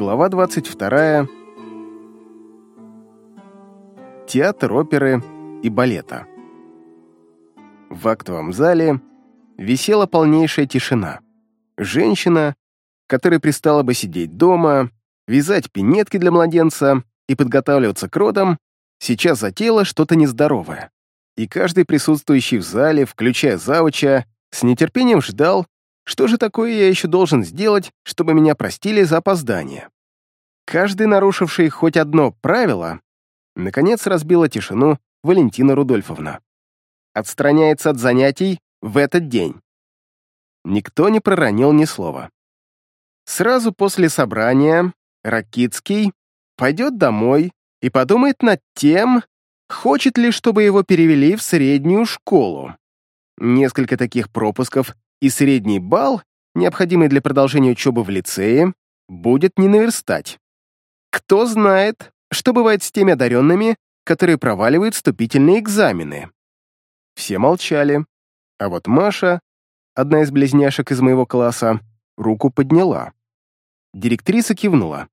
Глава 22. Театр оперы и балета. В актовом зале висела полнейшая тишина. Женщина, которая пристала бы сидеть дома, вязать пинетки для младенца и подготавливаться к родам, сейчас затеяла что-то нездоровое. И каждый присутствующий в зале, включая завуча, с нетерпением ждал, что же такое я еще должен сделать, чтобы меня простили за опоздание? Каждый, нарушивший хоть одно правило, наконец разбила тишину Валентина Рудольфовна. Отстраняется от занятий в этот день. Никто не проронил ни слова. Сразу после собрания Ракицкий пойдет домой и подумает над тем, хочет ли, чтобы его перевели в среднюю школу. Несколько таких пропусков и средний балл, необходимый для продолжения учебы в лицее, будет не наверстать. Кто знает, что бывает с теми одаренными, которые проваливают вступительные экзамены. Все молчали, а вот Маша, одна из близняшек из моего класса, руку подняла. Директриса кивнула.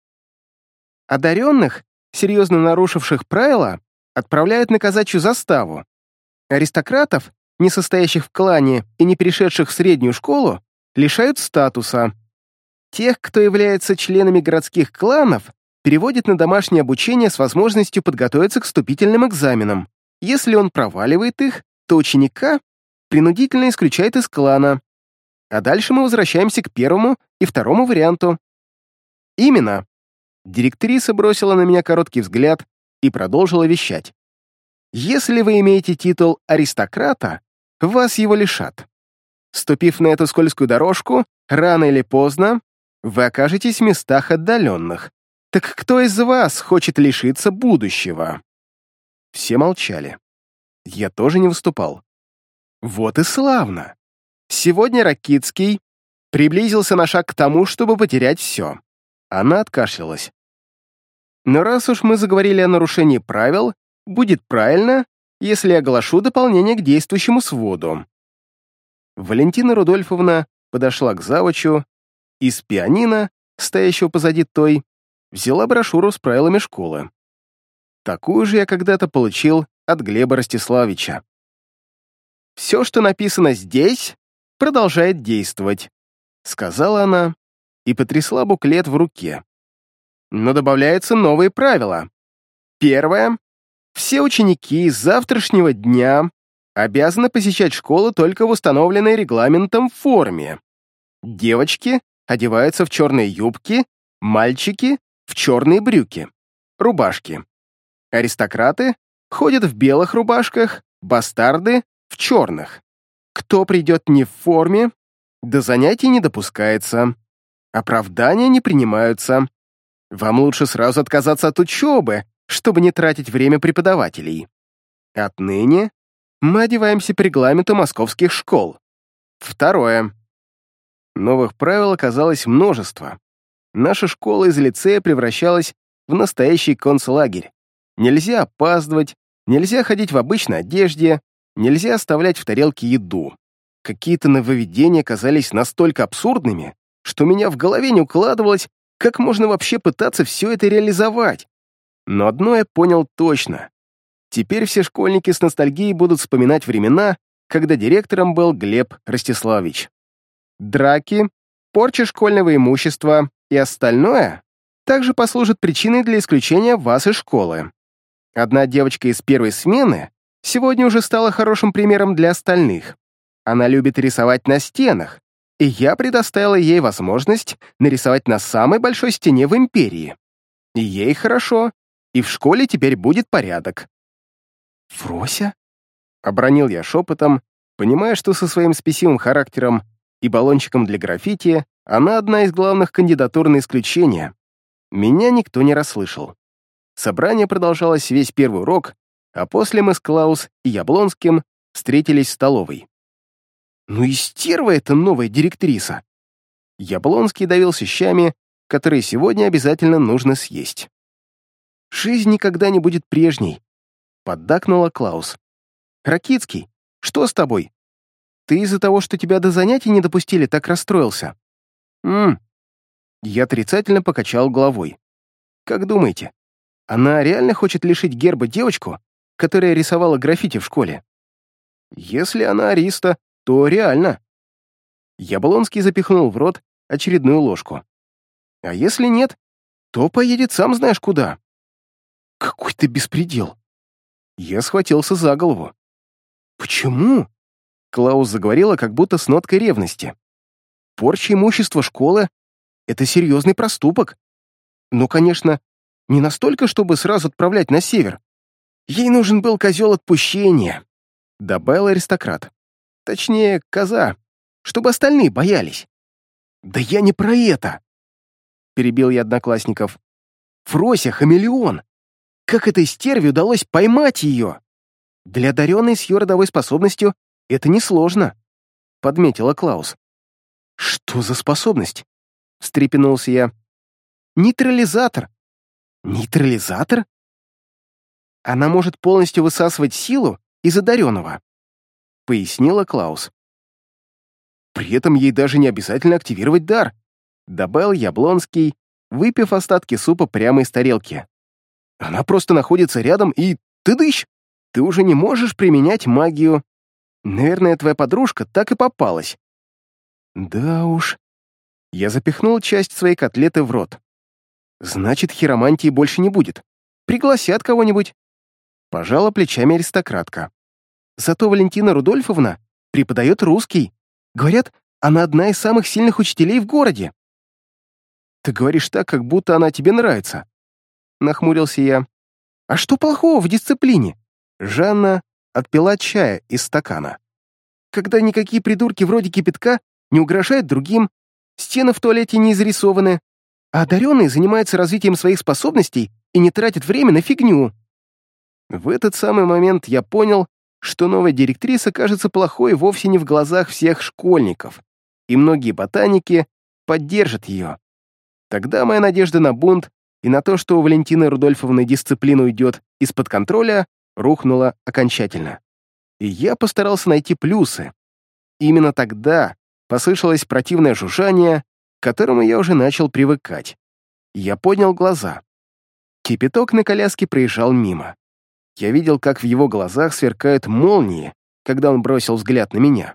Одаренных, серьезно нарушивших правила, отправляют на казачью заставу. Аристократов не состоящих в клане и не перешедших в среднюю школу, лишают статуса. Тех, кто является членами городских кланов, переводят на домашнее обучение с возможностью подготовиться к вступительным экзаменам. Если он проваливает их, то ученика принудительно исключает из клана. А дальше мы возвращаемся к первому и второму варианту. Именно. Директриса бросила на меня короткий взгляд и продолжила вещать. Если вы имеете титул аристократа, вас его лишат. Ступив на эту скользкую дорожку, рано или поздно вы окажетесь в местах отдаленных. Так кто из вас хочет лишиться будущего?» Все молчали. Я тоже не выступал. Вот и славно. Сегодня Ракицкий приблизился на шаг к тому, чтобы потерять все. Она откашлялась. Но раз уж мы заговорили о нарушении правил, будет правильно, если оглашу дополнение к действующему своду. Валентина Рудольфовна подошла к завучу и с пианино, стоящего позади той, взяла брошюру с правилами школы. Такую же я когда-то получил от Глеба Ростиславича. «Все, что написано здесь, продолжает действовать», — сказала она и потрясла буклет в руке. Но добавляются новые правила. Первое все ученики с завтрашнего дня обязаны посещать школу только в установленной регламентом форме. Девочки одеваются в черные юбки, мальчики — в черные брюки, рубашки. Аристократы ходят в белых рубашках, бастарды — в черных. Кто придет не в форме, до занятий не допускается. Оправдания не принимаются. Вам лучше сразу отказаться от учебы, чтобы не тратить время преподавателей. Отныне мы одеваемся по регламенту московских школ. Второе. Новых правил оказалось множество. Наша школа из лицея превращалась в настоящий концлагерь. Нельзя опаздывать, нельзя ходить в обычной одежде, нельзя оставлять в тарелке еду. Какие-то нововведения казались настолько абсурдными, что меня в голове не укладывалось, как можно вообще пытаться все это реализовать. Но одно я понял точно. Теперь все школьники с ностальгией будут вспоминать времена, когда директором был Глеб Ростиславович. Драки, порча школьного имущества и остальное также послужат причиной для исключения вас из школы. Одна девочка из первой смены сегодня уже стала хорошим примером для остальных. Она любит рисовать на стенах, и я предоставила ей возможность нарисовать на самой большой стене в империи. И ей хорошо, и в школе теперь будет порядок». «Фрося?» — обронил я шепотом, понимая, что со своим спесивым характером и баллончиком для граффити она одна из главных кандидатур на исключение. Меня никто не расслышал. Собрание продолжалось весь первый урок, а после мы с Клаус и Яблонским встретились в столовой. Ну и стерва эта новая директриса. Яблонский давил щами, которые сегодня обязательно нужно съесть. Жизнь никогда не будет прежней», — поддакнула Клаус. «Ракицкий, что с тобой? Ты из-за того, что тебя до занятий не допустили, так расстроился?» «Ммм». Я отрицательно покачал головой. Как думаете, она реально хочет лишить герба девочку, которая рисовала граффити в школе? Если она ариста, то реально. Яблонский запихнул в рот очередную ложку. А если нет, то поедет сам знаешь куда. Какой ты беспредел. Я схватился за голову. Почему? Клаус заговорила как будто с ноткой ревности. Порча имущества школы — это серьезный проступок. Ну, конечно, не настолько, чтобы сразу отправлять на север. Ей нужен был козел отпущения, — добавил аристократ. Точнее, коза, чтобы остальные боялись. «Да я не про это!» — перебил я одноклассников. «Фрося — хамелеон! Как этой стерве удалось поймать ее? Для одаренной с ее родовой способностью это несложно», — подметила Клаус. «Что за способность?» — встрепенулся я. «Нейтрализатор». «Нейтрализатор?» «Она может полностью высасывать силу из одаренного», — пояснила Клаус. «При этом ей даже не обязательно активировать дар», — добавил Яблонский, выпив остатки супа прямо из тарелки. «Она просто находится рядом и... ты дыщ! Ты уже не можешь применять магию. Наверное, твоя подружка так и попалась». «Да уж». Я запихнул часть своей котлеты в рот. «Значит, хиромантии больше не будет. Пригласят кого-нибудь». Пожала плечами аристократка. Зато Валентина Рудольфовна преподает русский. Говорят, она одна из самых сильных учителей в городе. Ты говоришь так, как будто она тебе нравится. Нахмурился я. А что плохого в дисциплине? Жанна отпила чая из стакана. Когда никакие придурки вроде кипятка не угрожают другим, стены в туалете не изрисованы, а одаренные занимаются развитием своих способностей и не тратят время на фигню. В этот самый момент я понял, что новая директриса кажется плохой вовсе не в глазах всех школьников, и многие ботаники поддержат ее. Тогда моя надежда на бунт и на то, что у Валентины Рудольфовны дисциплина уйдет из-под контроля, рухнула окончательно. И я постарался найти плюсы. Именно тогда послышалось противное жужжание, к которому я уже начал привыкать. Я поднял глаза. Кипяток на коляске проезжал мимо. Я видел, как в его глазах сверкают молнии, когда он бросил взгляд на меня.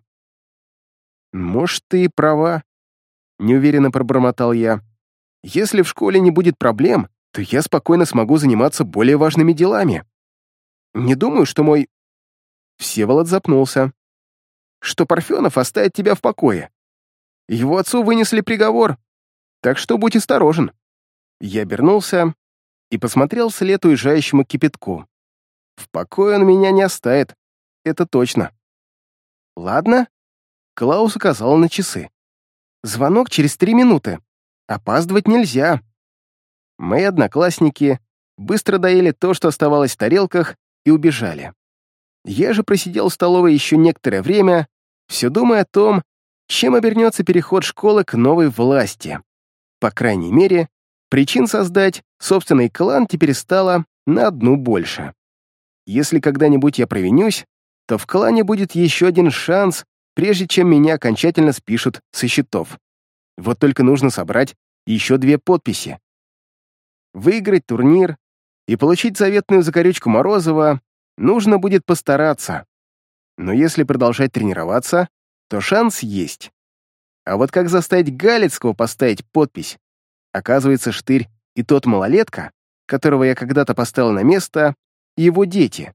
«Может, ты и права», — неуверенно пробормотал я. «Если в школе не будет проблем, то я спокойно смогу заниматься более важными делами. Не думаю, что мой...» Всеволод запнулся. «Что Парфенов оставит тебя в покое. Его отцу вынесли приговор, так что будь осторожен». Я обернулся и посмотрел вслед уезжающему кипятку. В покое он меня не оставит, это точно. Ладно, Клаус указал на часы. Звонок через три минуты. Опаздывать нельзя. Мои одноклассники быстро доели то, что оставалось в тарелках, и убежали. Я же просидел в столовой еще некоторое время, все думая о том, чем обернется переход школы к новой власти. По крайней мере, причин создать собственный клан теперь стало на одну больше. Если когда-нибудь я провинюсь, то в клане будет еще один шанс, прежде чем меня окончательно спишут со счетов. Вот только нужно собрать еще две подписи. Выиграть турнир и получить заветную закорючку Морозова нужно будет постараться. Но если продолжать тренироваться, то шанс есть. А вот как заставить Галицкого поставить подпись? Оказывается, Штырь и тот малолетка, которого я когда-то поставил на место, его дети.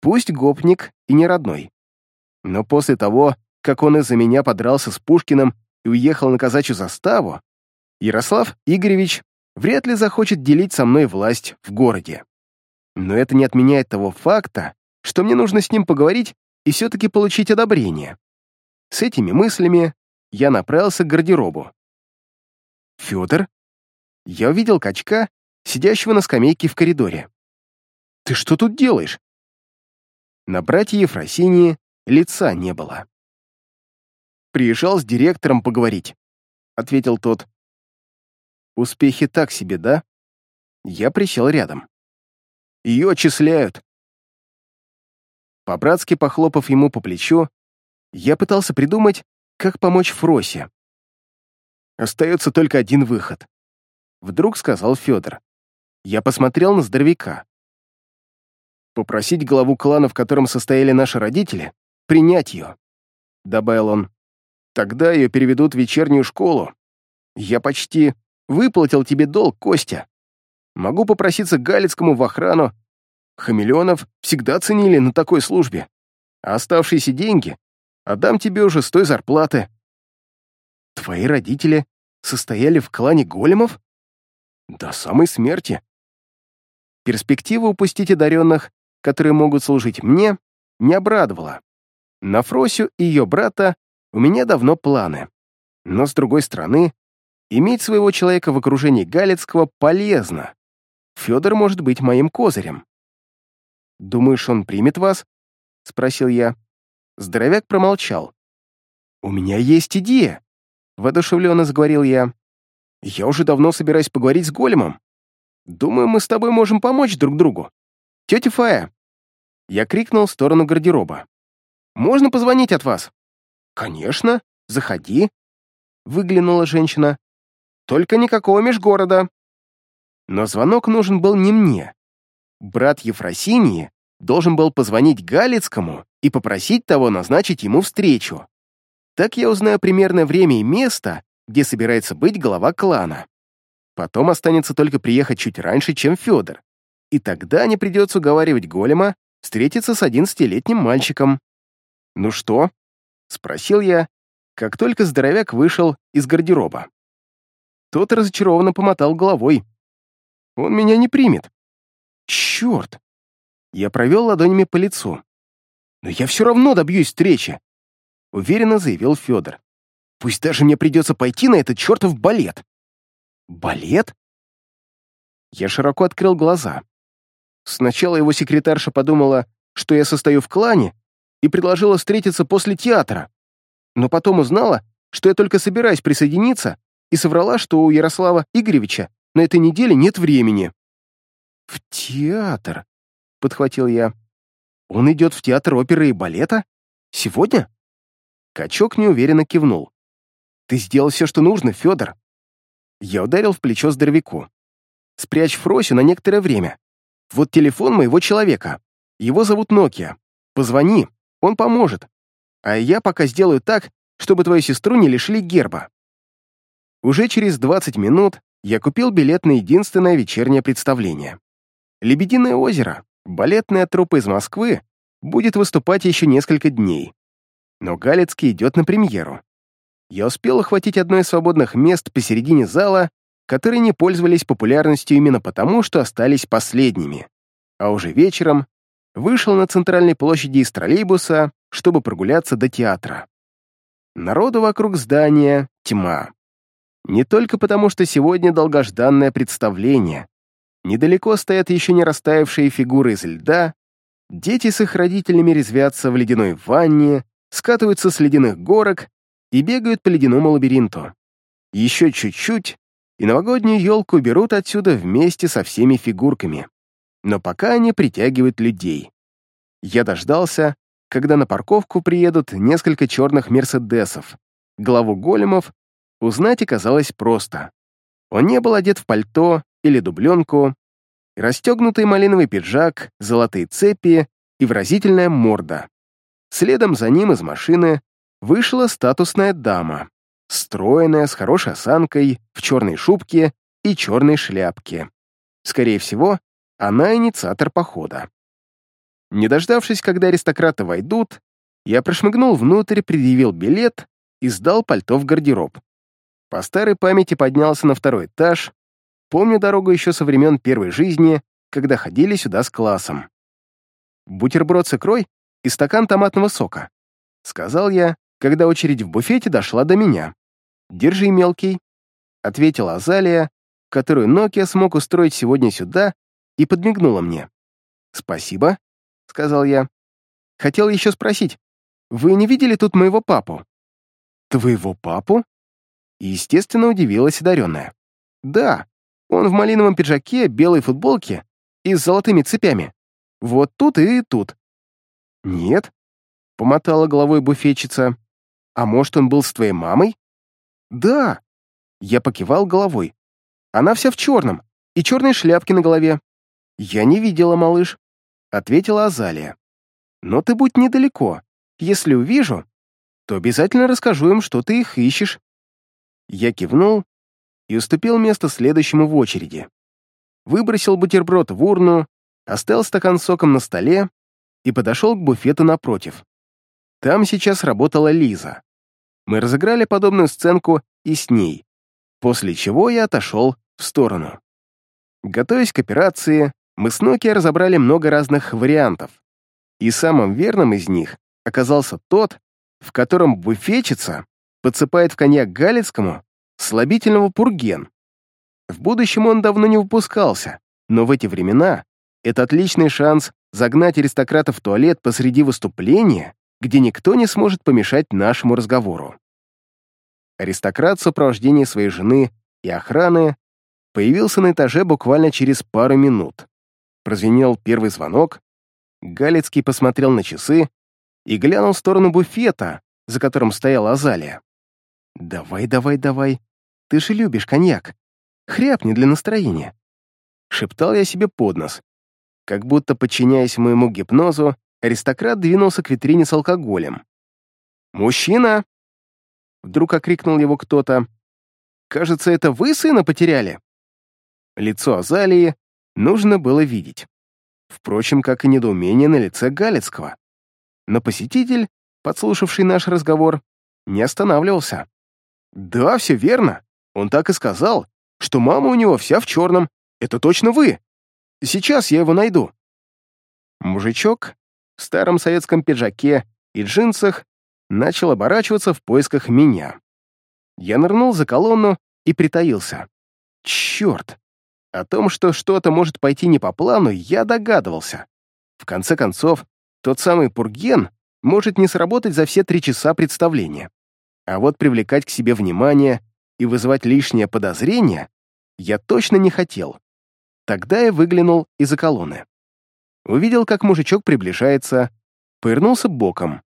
Пусть гопник и не родной. Но после того, как он из-за меня подрался с Пушкиным и уехал на казачью заставу, Ярослав Игоревич вряд ли захочет делить со мной власть в городе. Но это не отменяет того факта, что мне нужно с ним поговорить и все-таки получить одобрение. С этими мыслями я направился к гардеробу. «Федор?» Я увидел качка, сидящего на скамейке в коридоре. Ты что тут делаешь?» На братья Ефросинии лица не было. «Приезжал с директором поговорить», — ответил тот. «Успехи так себе, да?» Я присел рядом. «Ее отчисляют». По-братски похлопав ему по плечу, я пытался придумать, как помочь Фросе. Остается только один выход. Вдруг сказал Федор. Я посмотрел на здоровяка. Попросить главу клана, в котором состояли наши родители, принять ее, добавил он. Тогда ее переведут в вечернюю школу. Я почти выплатил тебе долг, Костя. Могу попроситься к Галицкому в охрану. Хамелеонов всегда ценили на такой службе. А оставшиеся деньги отдам тебе уже с той зарплаты. Твои родители состояли в клане големов? До самой смерти. Перспектива упустить одаренных, которые могут служить мне, не обрадовала. На Фросю и ее брата у меня давно планы. Но, с другой стороны, иметь своего человека в окружении Галицкого полезно. Федор может быть моим козырем. «Думаешь, он примет вас?» — спросил я. Здоровяк промолчал. «У меня есть идея», — воодушевленно заговорил я. «Я уже давно собираюсь поговорить с Големом. Думаю, мы с тобой можем помочь друг другу. Тетя Фая!» Я крикнул в сторону гардероба. «Можно позвонить от вас?» «Конечно, заходи», — выглянула женщина. «Только никакого межгорода». Но звонок нужен был не мне. Брат Ефросинии должен был позвонить Галицкому и попросить того назначить ему встречу. Так я узнаю примерное время и место, где собирается быть глава клана. Потом останется только приехать чуть раньше, чем Федор. И тогда не придется уговаривать Голема встретиться с одиннадцатилетним мальчиком. «Ну что?» — спросил я, как только здоровяк вышел из гардероба. Тот разочарованно помотал головой. «Он меня не примет». «Черт!» Я провел ладонями по лицу. «Но я все равно добьюсь встречи!» Уверенно заявил Федор. «Пусть даже мне придется пойти на этот чертов балет!» «Балет?» Я широко открыл глаза. Сначала его секретарша подумала, что я состою в клане, и предложила встретиться после театра. Но потом узнала, что я только собираюсь присоединиться, и соврала, что у Ярослава Игоревича на этой неделе нет времени. «В театр», — подхватил я. «Он идет в театр оперы и балета? Сегодня?» Качок неуверенно кивнул. «Ты сделал все, что нужно, Федор». Я ударил в плечо здоровяку. «Спрячь Фросю на некоторое время. Вот телефон моего человека. Его зовут Нокия. Позвони, он поможет. А я пока сделаю так, чтобы твою сестру не лишили герба». Уже через 20 минут я купил билет на единственное вечернее представление. «Лебединое озеро», балетная труппа из Москвы, будет выступать еще несколько дней. Но Галицкий идет на премьеру. Я успел охватить одно из свободных мест посередине зала, которые не пользовались популярностью именно потому, что остались последними. А уже вечером вышел на центральной площади из троллейбуса, чтобы прогуляться до театра. Народу вокруг здания тьма. Не только потому, что сегодня долгожданное представление. Недалеко стоят еще не растаявшие фигуры из льда, дети с их родителями резвятся в ледяной ванне, скатываются с ледяных горок и бегают по ледяному лабиринту. Еще чуть-чуть, и новогоднюю елку берут отсюда вместе со всеми фигурками. Но пока они притягивают людей. Я дождался, когда на парковку приедут несколько черных мерседесов. Главу големов узнать оказалось просто. Он не был одет в пальто или дубленку, расстегнутый малиновый пиджак, золотые цепи и выразительная морда. Следом за ним из машины вышла статусная дама, стройная, с хорошей осанкой, в черной шубке и черной шляпке. Скорее всего, она инициатор похода. Не дождавшись, когда аристократы войдут, я прошмыгнул внутрь, предъявил билет и сдал пальто в гардероб. По старой памяти поднялся на второй этаж, помню дорогу еще со времен первой жизни, когда ходили сюда с классом. «Бутерброд с икрой и стакан томатного сока», — сказал я, когда очередь в буфете дошла до меня. «Держи, мелкий», — ответила Азалия, которую Нокия смог устроить сегодня сюда, и подмигнула мне. «Спасибо», — сказал я. «Хотел еще спросить, вы не видели тут моего папу?» «Твоего папу?» Естественно, удивилась одаренная. «Да, он в малиновом пиджаке, белой футболке и с золотыми цепями. Вот тут и тут». «Нет», — помотала головой буфетчица. «А может, он был с твоей мамой?» «Да», Я покивал головой. Она вся в черном, и черные шляпки на голове. Я не видела, малыш, ответила Азалия. Но ты будь недалеко. Если увижу, то обязательно расскажу им, что ты их ищешь. Я кивнул и уступил место следующему в очереди. Выбросил бутерброд в урну, оставил стакан соком на столе и подошел к буфету напротив. Там сейчас работала Лиза. Мы разыграли подобную сценку и с ней, после чего я отошел в сторону. Готовясь к операции, мы с Nokia разобрали много разных вариантов, и самым верным из них оказался тот, в котором буфетчица подсыпает в коньяк Галицкому слабительного пурген. В будущем он давно не выпускался, но в эти времена это отличный шанс загнать аристократов в туалет посреди выступления, где никто не сможет помешать нашему разговору. Аристократ в сопровождении своей жены и охраны появился на этаже буквально через пару минут. Прозвенел первый звонок, Галицкий посмотрел на часы и глянул в сторону буфета, за которым стояла Азалия. «Давай, давай, давай, ты же любишь коньяк. Хряпни для настроения». Шептал я себе под нос. Как будто, подчиняясь моему гипнозу, аристократ двинулся к витрине с алкоголем. «Мужчина!» Вдруг окрикнул его кто-то. «Кажется, это вы сына потеряли?» Лицо Азалии нужно было видеть. Впрочем, как и недоумение на лице Галицкого. Но посетитель, подслушавший наш разговор, не останавливался. «Да, все верно. Он так и сказал, что мама у него вся в черном. Это точно вы. Сейчас я его найду». Мужичок в старом советском пиджаке и джинсах начал оборачиваться в поисках меня. Я нырнул за колонну и притаился. Черт! О том, что что-то может пойти не по плану, я догадывался. В конце концов, тот самый Пурген может не сработать за все три часа представления. А вот привлекать к себе внимание и вызывать лишнее подозрение я точно не хотел. Тогда я выглянул из-за колонны. Увидел, как мужичок приближается, повернулся боком,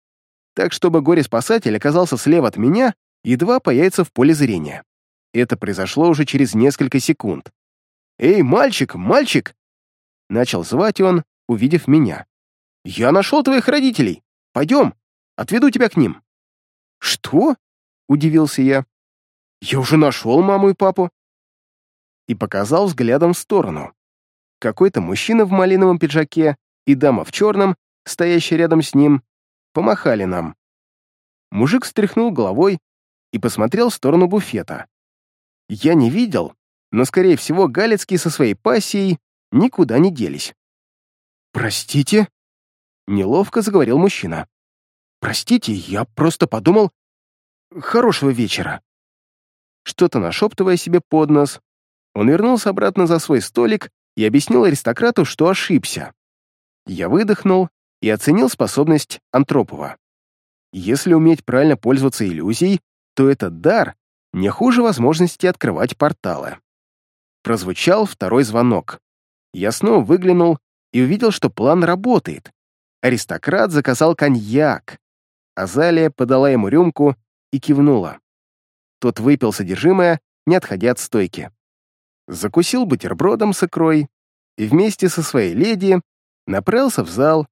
так чтобы горе-спасатель оказался слева от меня, едва появится в поле зрения. Это произошло уже через несколько секунд. «Эй, мальчик, мальчик!» Начал звать он, увидев меня. «Я нашел твоих родителей! Пойдем, отведу тебя к ним!» «Что?» — удивился я. «Я уже нашел маму и папу!» И показал взглядом в сторону. Какой-то мужчина в малиновом пиджаке и дама в черном, стоящая рядом с ним, помахали нам. Мужик встряхнул головой и посмотрел в сторону буфета. Я не видел, но, скорее всего, Галицкий со своей пассией никуда не делись. «Простите?» — неловко заговорил мужчина. «Простите, я просто подумал... Хорошего вечера». Что-то нашептывая себе под нос, он вернулся обратно за свой столик и объяснил аристократу, что ошибся. Я выдохнул и оценил способность Антропова. Если уметь правильно пользоваться иллюзией, то этот дар не хуже возможности открывать порталы. Прозвучал второй звонок. Я снова выглянул и увидел, что план работает. Аристократ заказал коньяк. Азалия подала ему рюмку и кивнула. Тот выпил содержимое, не отходя от стойки. Закусил бутербродом с икрой и вместе со своей леди направился в зал,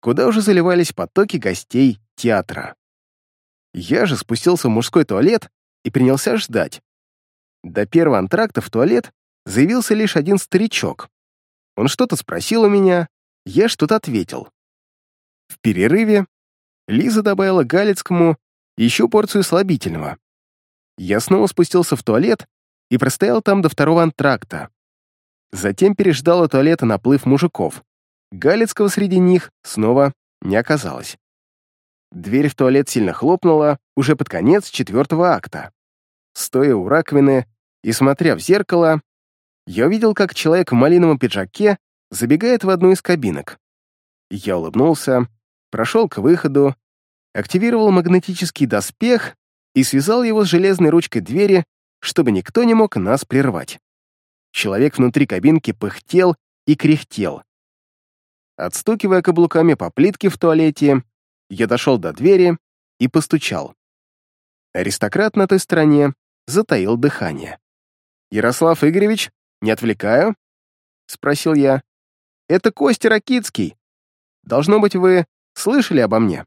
куда уже заливались потоки гостей театра. Я же спустился в мужской туалет и принялся ждать. До первого антракта в туалет заявился лишь один старичок. Он что-то спросил у меня, я что-то ответил. В перерыве Лиза добавила Галицкому еще порцию слабительного. Я снова спустился в туалет и простоял там до второго антракта. Затем переждал у туалета наплыв мужиков. Галицкого среди них снова не оказалось. Дверь в туалет сильно хлопнула уже под конец четвертого акта. Стоя у раковины и смотря в зеркало, я увидел, как человек в малиновом пиджаке забегает в одну из кабинок. Я улыбнулся, прошел к выходу, активировал магнетический доспех и связал его с железной ручкой двери, чтобы никто не мог нас прервать. Человек внутри кабинки пыхтел и кряхтел. Отстукивая каблуками по плитке в туалете, я дошел до двери и постучал. Аристократ на той стороне затаил дыхание. «Ярослав Игоревич, не отвлекаю?» — спросил я. «Это Костя Ракицкий. Должно быть, вы слышали обо мне?»